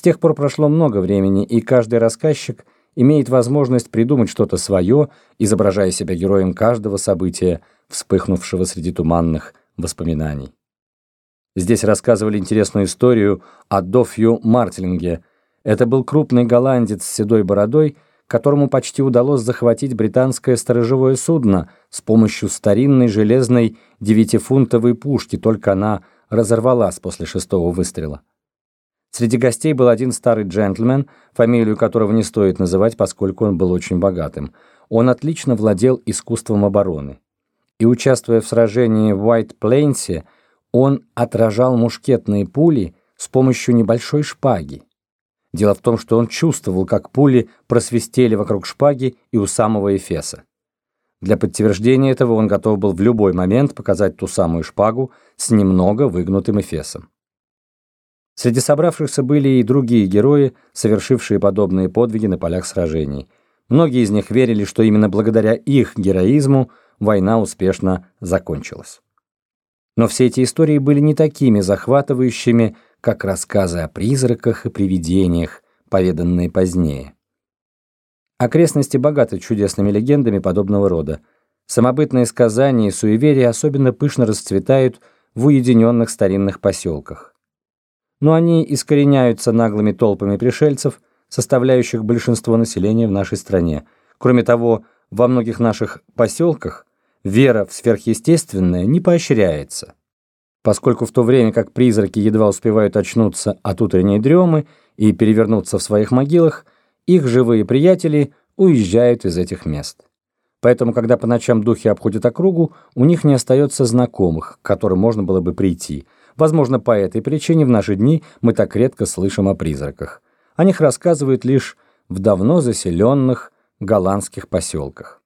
С тех пор прошло много времени, и каждый рассказчик имеет возможность придумать что-то свое, изображая себя героем каждого события, вспыхнувшего среди туманных воспоминаний. Здесь рассказывали интересную историю о Дофью Мартелинге. Это был крупный голландец с седой бородой, которому почти удалось захватить британское сторожевое судно с помощью старинной железной девятифунтовой пушки, только она разорвалась после шестого выстрела. Среди гостей был один старый джентльмен, фамилию которого не стоит называть, поскольку он был очень богатым. Он отлично владел искусством обороны. И, участвуя в сражении в Уайт-Плейнсе, он отражал мушкетные пули с помощью небольшой шпаги. Дело в том, что он чувствовал, как пули просвистели вокруг шпаги и у самого Эфеса. Для подтверждения этого он готов был в любой момент показать ту самую шпагу с немного выгнутым Эфесом. Среди собравшихся были и другие герои, совершившие подобные подвиги на полях сражений. Многие из них верили, что именно благодаря их героизму война успешно закончилась. Но все эти истории были не такими захватывающими, как рассказы о призраках и привидениях, поведанные позднее. Окрестности богаты чудесными легендами подобного рода. Самобытные сказания и суеверия особенно пышно расцветают в уединенных старинных поселках. Но они искореняются наглыми толпами пришельцев, составляющих большинство населения в нашей стране. Кроме того, во многих наших поселках вера в сверхъестественное не поощряется поскольку в то время как призраки едва успевают очнуться от утренней дремы и перевернуться в своих могилах, их живые приятели уезжают из этих мест. Поэтому, когда по ночам духи обходят округу, у них не остается знакомых, к которым можно было бы прийти. Возможно, по этой причине в наши дни мы так редко слышим о призраках. О них рассказывают лишь в давно заселенных голландских поселках.